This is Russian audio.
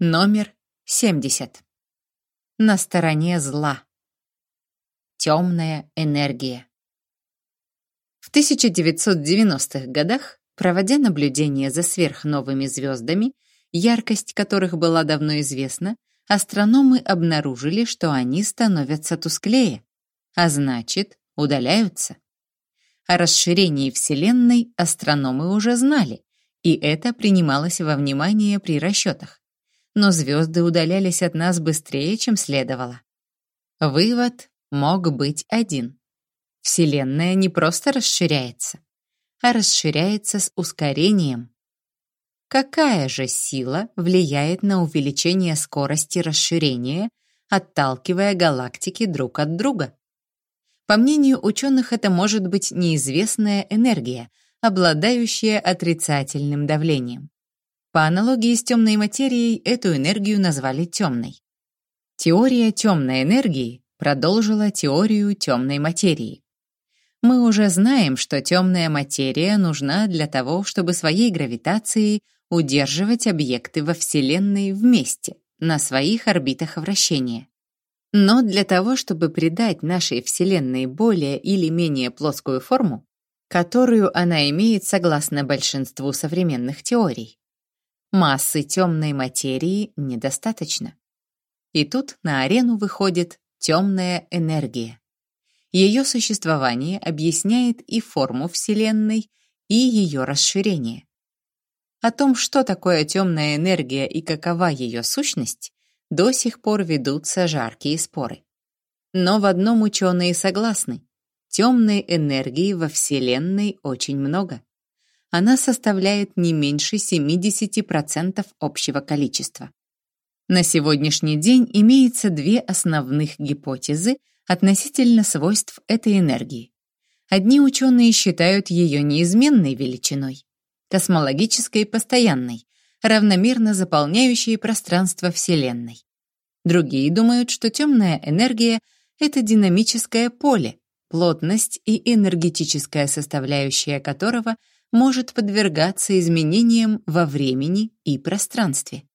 Номер 70. На стороне зла. Темная энергия. В 1990-х годах, проводя наблюдения за сверхновыми звездами, яркость которых была давно известна, астрономы обнаружили, что они становятся тусклее, а значит, удаляются. О расширении Вселенной астрономы уже знали, и это принималось во внимание при расчетах. Но звезды удалялись от нас быстрее, чем следовало. Вывод мог быть один. Вселенная не просто расширяется, а расширяется с ускорением. Какая же сила влияет на увеличение скорости расширения, отталкивая галактики друг от друга? По мнению ученых, это может быть неизвестная энергия, обладающая отрицательным давлением. По аналогии с темной материей, эту энергию назвали темной. Теория темной энергии продолжила теорию темной материи. Мы уже знаем, что темная материя нужна для того, чтобы своей гравитацией удерживать объекты во Вселенной вместе, на своих орбитах вращения. Но для того, чтобы придать нашей Вселенной более или менее плоскую форму, которую она имеет согласно большинству современных теорий, массы темной материи недостаточно. И тут на арену выходит темная энергия. Ее существование объясняет и форму Вселенной, и ее расширение. О том, что такое темная энергия и какова ее сущность, до сих пор ведутся жаркие споры. Но в одном ученые согласны. Темной энергии во Вселенной очень много. Она составляет не меньше 70% общего количества. На сегодняшний день имеется две основных гипотезы относительно свойств этой энергии. Одни ученые считают ее неизменной величиной, космологической постоянной, равномерно заполняющие пространство Вселенной. Другие думают, что темная энергия — это динамическое поле, плотность и энергетическая составляющая которого может подвергаться изменениям во времени и пространстве.